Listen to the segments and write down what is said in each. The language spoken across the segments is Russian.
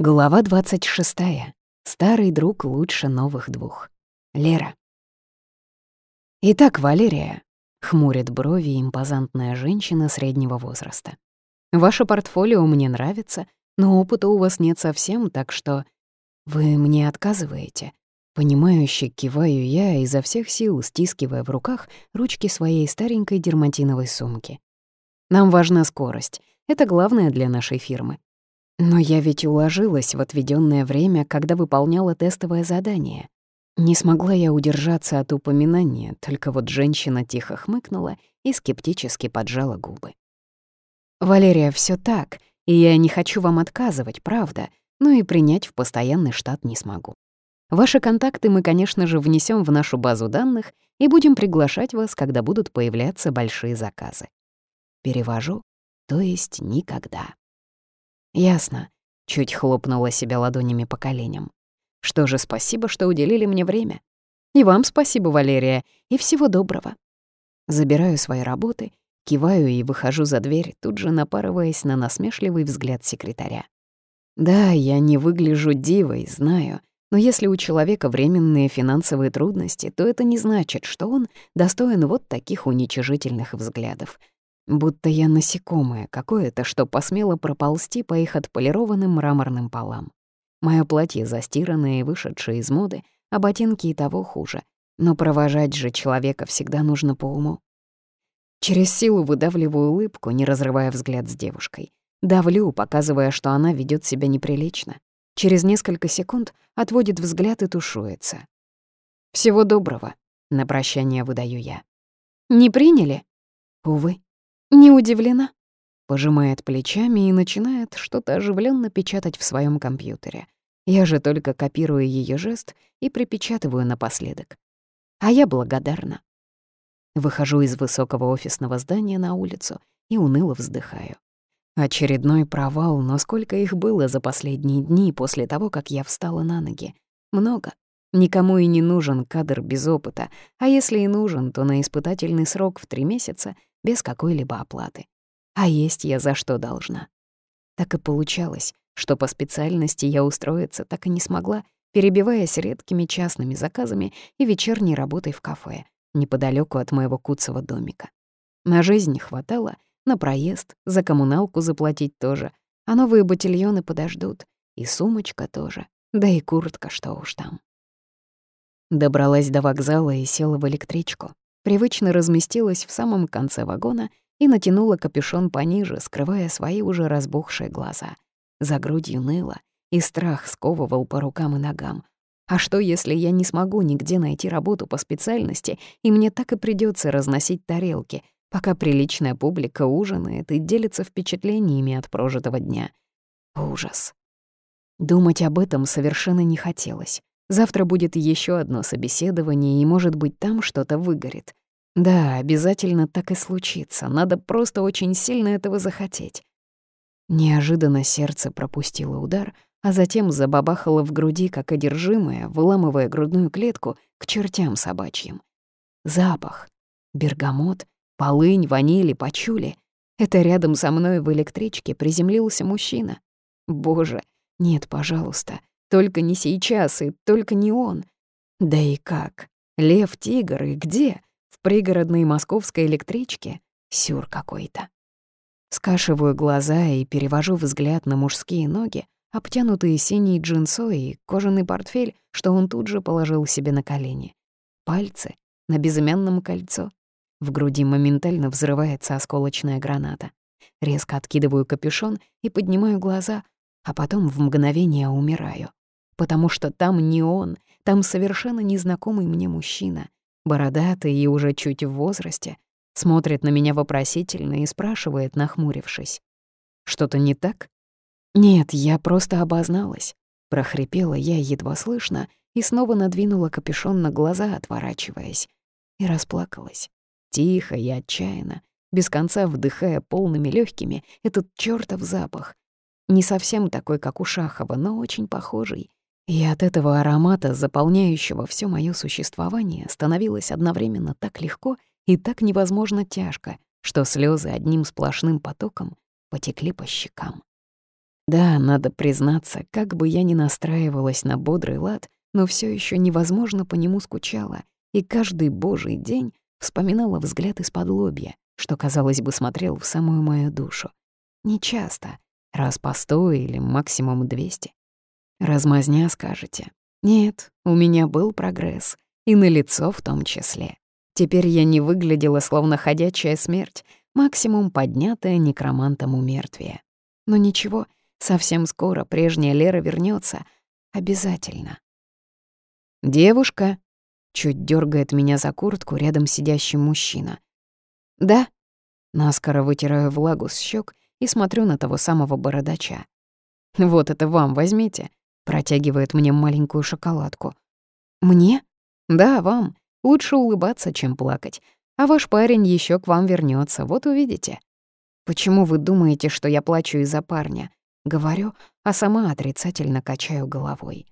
Глава 26. Старый друг лучше новых двух. Лера. «Итак, Валерия», — хмурит брови импозантная женщина среднего возраста. «Ваше портфолио мне нравится, но опыта у вас нет совсем, так что вы мне отказываете». Понимающе киваю я, изо всех сил стискивая в руках ручки своей старенькой дерматиновой сумки. «Нам важна скорость. Это главное для нашей фирмы. Но я ведь уложилась в отведенное время, когда выполняла тестовое задание. Не смогла я удержаться от упоминания, только вот женщина тихо хмыкнула и скептически поджала губы. «Валерия, все так, и я не хочу вам отказывать, правда, но и принять в постоянный штат не смогу. Ваши контакты мы, конечно же, внесем в нашу базу данных и будем приглашать вас, когда будут появляться большие заказы. Перевожу, то есть никогда. «Ясно», — чуть хлопнула себя ладонями по коленям. «Что же, спасибо, что уделили мне время. И вам спасибо, Валерия, и всего доброго». Забираю свои работы, киваю и выхожу за дверь, тут же напарываясь на насмешливый взгляд секретаря. Да, я не выгляжу дивой, знаю, но если у человека временные финансовые трудности, то это не значит, что он достоин вот таких уничижительных взглядов. Будто я насекомое какое-то, что посмело проползти по их отполированным мраморным полам. Моё платье застиранное и вышедшее из моды, а ботинки и того хуже. Но провожать же человека всегда нужно по уму. Через силу выдавливаю улыбку, не разрывая взгляд с девушкой. Давлю, показывая, что она ведёт себя неприлично. Через несколько секунд отводит взгляд и тушуется. «Всего доброго», — на прощание выдаю я. «Не приняли?» «Увы». Не удивлена. Пожимает плечами и начинает что-то оживленно печатать в своем компьютере. Я же только копирую ее жест и припечатываю напоследок. А я благодарна. Выхожу из высокого офисного здания на улицу и уныло вздыхаю. Очередной провал, но сколько их было за последние дни после того, как я встала на ноги? Много. Никому и не нужен кадр без опыта, а если и нужен, то на испытательный срок в три месяца без какой-либо оплаты. А есть я за что должна. Так и получалось, что по специальности я устроиться так и не смогла, перебиваясь редкими частными заказами и вечерней работой в кафе, неподалеку от моего куцого домика. На жизнь не хватало, на проезд, за коммуналку заплатить тоже, а новые ботильоны подождут, и сумочка тоже, да и куртка, что уж там. Добралась до вокзала и села в электричку привычно разместилась в самом конце вагона и натянула капюшон пониже, скрывая свои уже разбухшие глаза. За грудью ныло, и страх сковывал по рукам и ногам. А что, если я не смогу нигде найти работу по специальности, и мне так и придется разносить тарелки, пока приличная публика ужинает и делится впечатлениями от прожитого дня? Ужас. Думать об этом совершенно не хотелось. Завтра будет еще одно собеседование, и, может быть, там что-то выгорит. Да, обязательно так и случится. Надо просто очень сильно этого захотеть. Неожиданно сердце пропустило удар, а затем забабахало в груди, как одержимое, выламывая грудную клетку к чертям собачьим. Запах. Бергамот, полынь, ванили, почули. Это рядом со мной в электричке приземлился мужчина. Боже, нет, пожалуйста, только не сейчас и только не он. Да и как? Лев, тигр и где? В пригородной московской электричке? Сюр какой-то. Скашиваю глаза и перевожу взгляд на мужские ноги, обтянутые синей джинсой и кожаный портфель, что он тут же положил себе на колени. Пальцы на безымянном кольцо. В груди моментально взрывается осколочная граната. Резко откидываю капюшон и поднимаю глаза, а потом в мгновение умираю потому что там не он, там совершенно незнакомый мне мужчина, бородатый и уже чуть в возрасте, смотрит на меня вопросительно и спрашивает, нахмурившись. «Что-то не так?» «Нет, я просто обозналась», — прохрипела я едва слышно и снова надвинула капюшон на глаза, отворачиваясь, и расплакалась. Тихо и отчаянно, без конца вдыхая полными легкими этот чёртов запах. Не совсем такой, как у Шахова, но очень похожий, и от этого аромата, заполняющего все мое существование, становилось одновременно так легко и так невозможно тяжко, что слезы одним сплошным потоком потекли по щекам. Да, надо признаться, как бы я ни настраивалась на бодрый лад, но все еще невозможно по нему скучала, и каждый божий день вспоминала взгляд из-под лобья, что, казалось бы, смотрел в самую мою душу. Не часто, раз по сто или максимум двести. Размазня, скажете. Нет, у меня был прогресс, и на лицо в том числе. Теперь я не выглядела словно ходячая смерть, максимум поднятая некромантом у мертвия. Но ничего, совсем скоро прежняя Лера вернется, Обязательно. «Девушка!» — чуть дергает меня за куртку рядом сидящий мужчина. «Да?» Наскоро вытираю влагу с щек и смотрю на того самого бородача. «Вот это вам возьмите», — протягивает мне маленькую шоколадку. «Мне?» «Да, вам. Лучше улыбаться, чем плакать. А ваш парень еще к вам вернется, вот увидите». «Почему вы думаете, что я плачу из-за парня?» Говорю, а сама отрицательно качаю головой.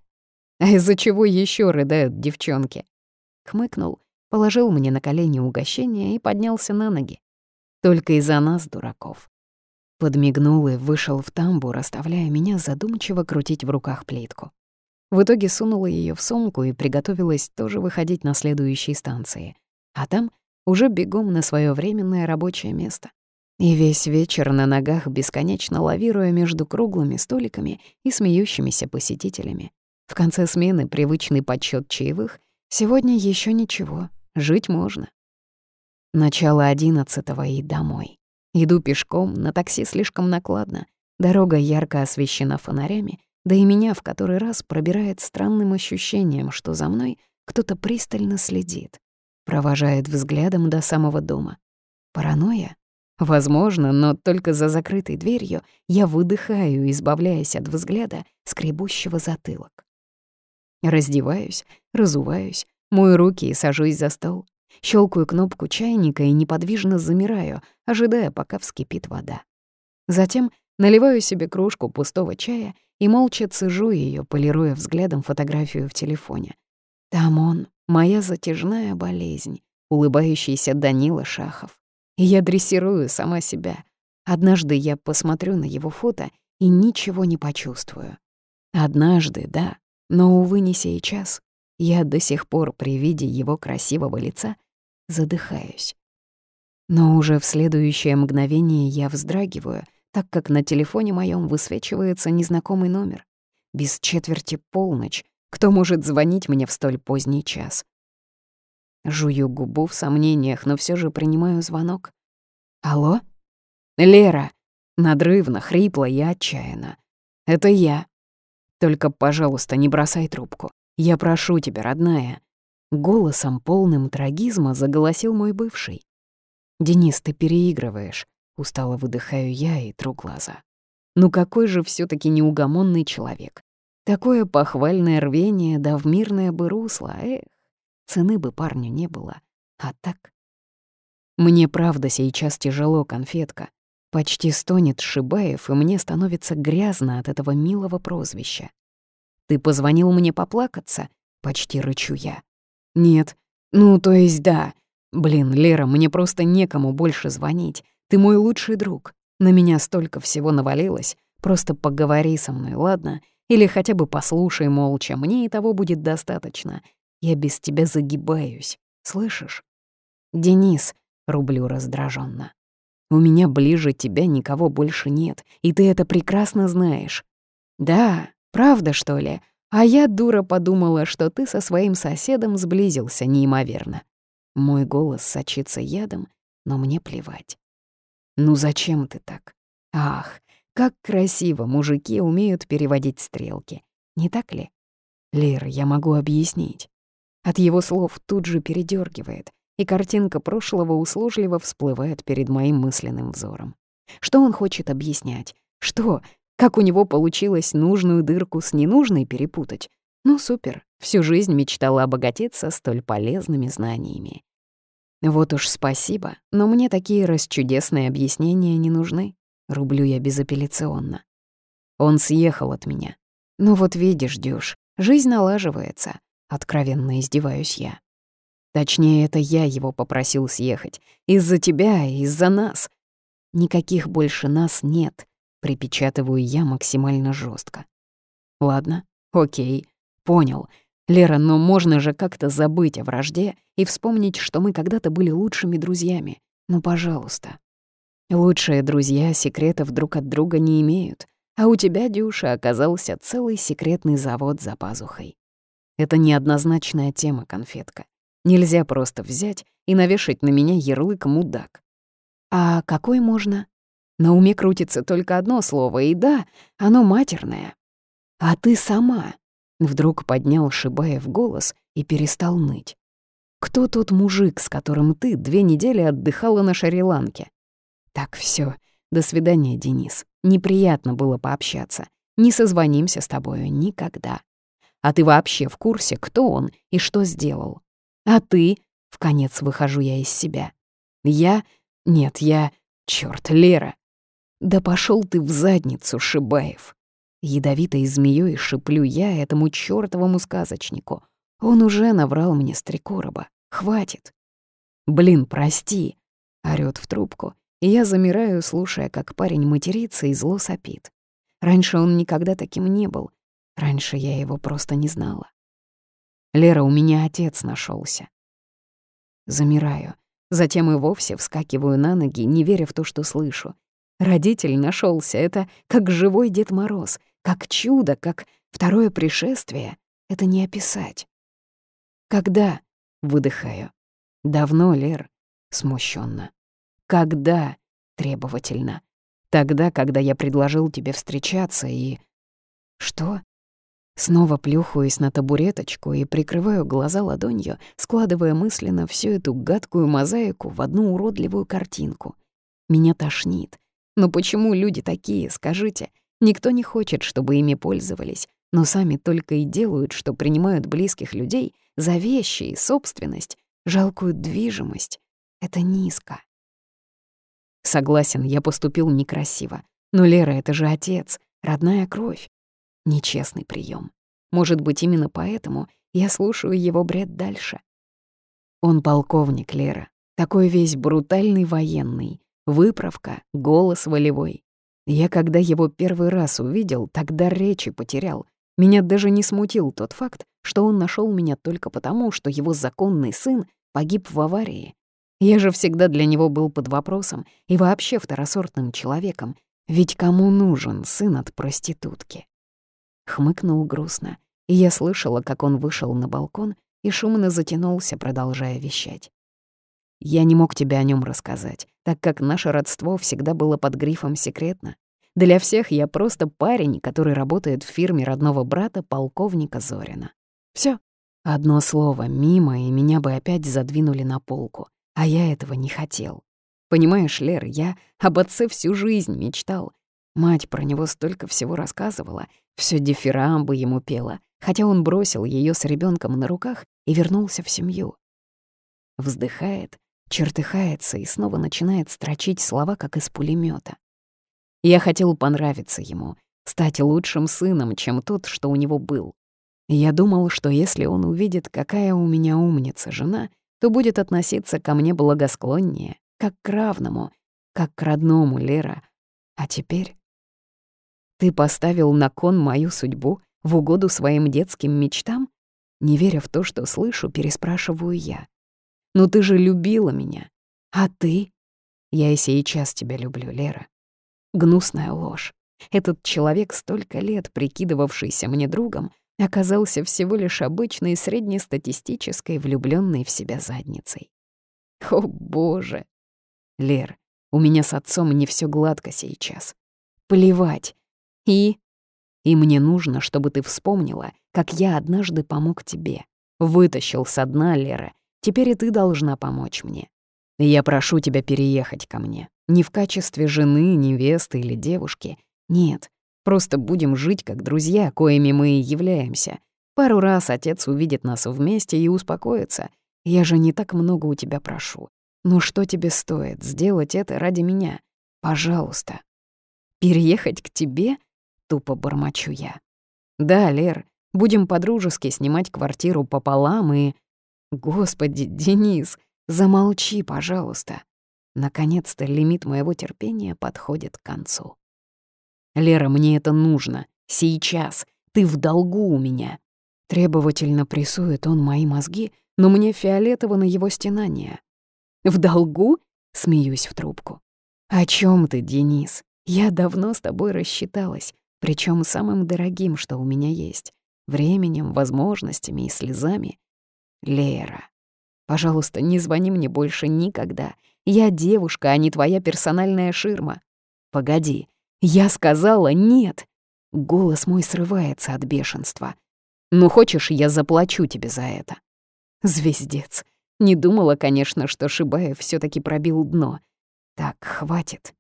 «А из-за чего еще рыдают девчонки?» Хмыкнул, положил мне на колени угощение и поднялся на ноги. Только из-за нас, дураков. Подмигнул и вышел в тамбур, оставляя меня задумчиво крутить в руках плитку. В итоге сунула ее в сумку и приготовилась тоже выходить на следующей станции. А там уже бегом на свое временное рабочее место. И весь вечер на ногах, бесконечно лавируя между круглыми столиками и смеющимися посетителями. В конце смены привычный подсчет чаевых. Сегодня еще ничего, жить можно. Начало одиннадцатого и домой. Иду пешком, на такси слишком накладно. Дорога ярко освещена фонарями, да и меня в который раз пробирает странным ощущением, что за мной кто-то пристально следит, провожает взглядом до самого дома. Паранойя? Возможно, но только за закрытой дверью я выдыхаю, избавляясь от взгляда, скребущего затылок. Раздеваюсь, разуваюсь, мою руки и сажусь за стол. Щелкаю кнопку чайника и неподвижно замираю, ожидая, пока вскипит вода. Затем наливаю себе кружку пустого чая и молча цежу ее, полируя взглядом фотографию в телефоне. Там он, моя затяжная болезнь, улыбающийся Данила Шахов. И я дрессирую сама себя. Однажды я посмотрю на его фото и ничего не почувствую. Однажды, да, но, увы, не сейчас. Я до сих пор при виде его красивого лица задыхаюсь. Но уже в следующее мгновение я вздрагиваю, так как на телефоне моем высвечивается незнакомый номер. Без четверти полночь. Кто может звонить мне в столь поздний час? Жую губу в сомнениях, но все же принимаю звонок. «Алло?» «Лера!» Надрывно, хрипло и отчаянно. «Это я. Только, пожалуйста, не бросай трубку. Я прошу тебя, родная». Голосом, полным трагизма, заголосил мой бывший. «Денис, ты переигрываешь», — устало выдыхаю я и тру глаза. «Ну какой же все таки неугомонный человек. Такое похвальное рвение, да в мирное бы русло, эх, цены бы парню не было. А так...» «Мне правда сейчас тяжело, конфетка. Почти стонет Шибаев, и мне становится грязно от этого милого прозвища. «Ты позвонил мне поплакаться?» — почти рычу я. «Нет. Ну, то есть да. Блин, Лера, мне просто некому больше звонить. Ты мой лучший друг. На меня столько всего навалилось. Просто поговори со мной, ладно? Или хотя бы послушай молча, мне и того будет достаточно. Я без тебя загибаюсь. Слышишь?» «Денис», — рублю раздраженно. «У меня ближе тебя никого больше нет, и ты это прекрасно знаешь». «Да, правда, что ли?» А я, дура, подумала, что ты со своим соседом сблизился неимоверно. Мой голос сочится ядом, но мне плевать. Ну зачем ты так? Ах, как красиво мужики умеют переводить стрелки. Не так ли? Лер, я могу объяснить. От его слов тут же передергивает, и картинка прошлого услужливо всплывает перед моим мысленным взором. Что он хочет объяснять? Что? Как у него получилось нужную дырку с ненужной перепутать? Ну, супер, всю жизнь мечтала обогатиться столь полезными знаниями. Вот уж спасибо, но мне такие расчудесные объяснения не нужны. Рублю я безапелляционно. Он съехал от меня. Ну вот видишь, Дюш, жизнь налаживается. Откровенно издеваюсь я. Точнее, это я его попросил съехать. Из-за тебя и из-за нас. Никаких больше нас нет. Припечатываю я максимально жестко. Ладно, окей, понял. Лера, но можно же как-то забыть о вражде и вспомнить, что мы когда-то были лучшими друзьями. Ну, пожалуйста. Лучшие друзья секретов друг от друга не имеют, а у тебя, Дюша, оказался целый секретный завод за пазухой. Это неоднозначная тема, конфетка. Нельзя просто взять и навешать на меня ярлык «мудак». А какой можно? На уме крутится только одно слово, и да, оно матерное. А ты сама. Вдруг поднял Шибаев голос и перестал ныть. Кто тот мужик, с которым ты две недели отдыхала на Шри-Ланке? Так, все. До свидания, Денис. Неприятно было пообщаться. Не созвонимся с тобою никогда. А ты вообще в курсе, кто он и что сделал? А ты? В конец выхожу я из себя. Я? Нет, я... Чёрт, Лера. Да пошел ты в задницу, Шибаев. Ядовитой змеёй шиплю я этому чёртовому сказочнику. Он уже наврал мне с три короба. Хватит. Блин, прости. Орёт в трубку, и я замираю, слушая, как парень матерится и зло сопит. Раньше он никогда таким не был. Раньше я его просто не знала. Лера, у меня отец нашелся. Замираю. Затем и вовсе вскакиваю на ноги, не веря в то, что слышу. Родитель нашелся. Это как живой Дед Мороз, как чудо, как второе пришествие. Это не описать. Когда? Выдыхаю. Давно, Лер. Смущенно. Когда? Требовательно. Тогда, когда я предложил тебе встречаться и... Что? Снова плюхаюсь на табуреточку и прикрываю глаза ладонью, складывая мысленно всю эту гадкую мозаику в одну уродливую картинку. Меня тошнит. Но почему люди такие, скажите? Никто не хочет, чтобы ими пользовались, но сами только и делают, что принимают близких людей за вещи и собственность, жалкую движимость. Это низко. Согласен, я поступил некрасиво. Но Лера — это же отец, родная кровь. Нечестный прием. Может быть, именно поэтому я слушаю его бред дальше. Он полковник, Лера. Такой весь брутальный военный. Выправка, голос волевой. Я когда его первый раз увидел, тогда речи потерял. Меня даже не смутил тот факт, что он нашел меня только потому, что его законный сын погиб в аварии. Я же всегда для него был под вопросом и вообще второсортным человеком, ведь кому нужен сын от проститутки? Хмыкнул грустно, и я слышала, как он вышел на балкон и шумно затянулся, продолжая вещать. Я не мог тебе о нем рассказать, так как наше родство всегда было под грифом «секретно». Для всех я просто парень, который работает в фирме родного брата полковника Зорина. Все. Одно слово «мимо», и меня бы опять задвинули на полку. А я этого не хотел. Понимаешь, Лер, я об отце всю жизнь мечтал. Мать про него столько всего рассказывала, все дифирамбы ему пела, хотя он бросил ее с ребенком на руках и вернулся в семью. Вздыхает, чертыхается и снова начинает строчить слова, как из пулемета. Я хотел понравиться ему, стать лучшим сыном, чем тот, что у него был. я думал, что если он увидит, какая у меня умница жена, то будет относиться ко мне благосклоннее, как к равному, как к родному, Лера. А теперь... Ты поставил на кон мою судьбу в угоду своим детским мечтам? Не веря в то, что слышу, переспрашиваю я. «Ну ты же любила меня. А ты?» «Я и сейчас тебя люблю, Лера». Гнусная ложь. Этот человек, столько лет прикидывавшийся мне другом, оказался всего лишь обычной среднестатистической влюбленной в себя задницей. О, боже! Лер, у меня с отцом не все гладко сейчас. Плевать. И... И мне нужно, чтобы ты вспомнила, как я однажды помог тебе. Вытащил со дна, Лера, Теперь и ты должна помочь мне. Я прошу тебя переехать ко мне. Не в качестве жены, невесты или девушки. Нет, просто будем жить как друзья, коими мы и являемся. Пару раз отец увидит нас вместе и успокоится. Я же не так много у тебя прошу. Но что тебе стоит сделать это ради меня? Пожалуйста. Переехать к тебе? Тупо бормочу я. Да, Лер, будем по-дружески снимать квартиру пополам и... Господи, Денис, замолчи, пожалуйста. Наконец-то лимит моего терпения подходит к концу. Лера, мне это нужно. Сейчас. Ты в долгу у меня. Требовательно прессует он мои мозги, но мне фиолетово на его стенание. В долгу? Смеюсь в трубку. О чем ты, Денис? Я давно с тобой рассчиталась, причем самым дорогим, что у меня есть. Временем, возможностями и слезами. Лера, пожалуйста, не звони мне больше никогда. Я девушка, а не твоя персональная ширма. Погоди, я сказала «нет». Голос мой срывается от бешенства. «Ну, хочешь, я заплачу тебе за это?» Звездец. Не думала, конечно, что Шибаев все таки пробил дно. Так, хватит.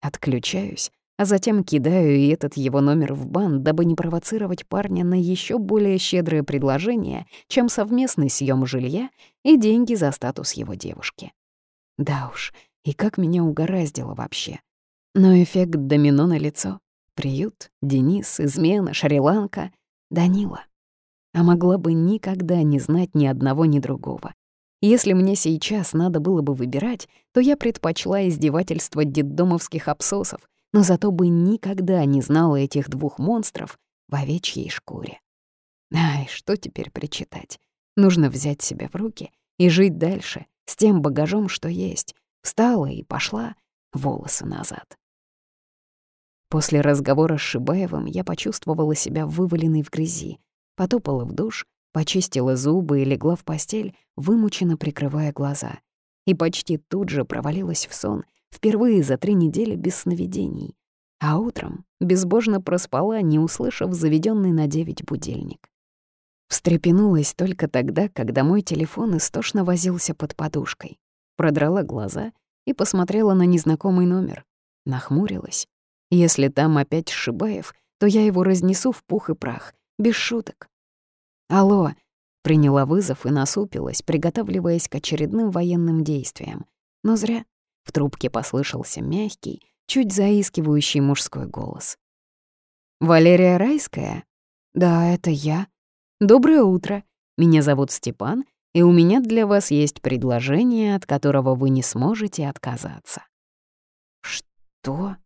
Отключаюсь, а затем кидаю и этот его номер в бан, дабы не провоцировать парня на еще более щедрое предложение, чем совместный съем жилья и деньги за статус его девушки. Да уж, и как меня угораздило вообще. Но эффект домино на лицо. Приют, Денис, измена, Шри-Ланка, Данила. А могла бы никогда не знать ни одного, ни другого. Если мне сейчас надо было бы выбирать, то я предпочла издевательство детдомовских абсосов, но зато бы никогда не знала этих двух монстров в овечьей шкуре. Ай, что теперь причитать? Нужно взять себя в руки и жить дальше, с тем багажом, что есть. Встала и пошла волосы назад. После разговора с Шибаевым я почувствовала себя вываленной в грязи, потопала в душ, почистила зубы и легла в постель, вымученно прикрывая глаза. И почти тут же провалилась в сон, впервые за три недели без сновидений. А утром безбожно проспала, не услышав заведенный на девять будильник. Встрепенулась только тогда, когда мой телефон истошно возился под подушкой. Продрала глаза и посмотрела на незнакомый номер. Нахмурилась если там опять Шибаев, то я его разнесу в пух и прах, без шуток. «Алло», — приняла вызов и насупилась, приготавливаясь к очередным военным действиям. Но зря. В трубке послышался мягкий, чуть заискивающий мужской голос. «Валерия Райская?» «Да, это я. Доброе утро. Меня зовут Степан, и у меня для вас есть предложение, от которого вы не сможете отказаться». «Что?»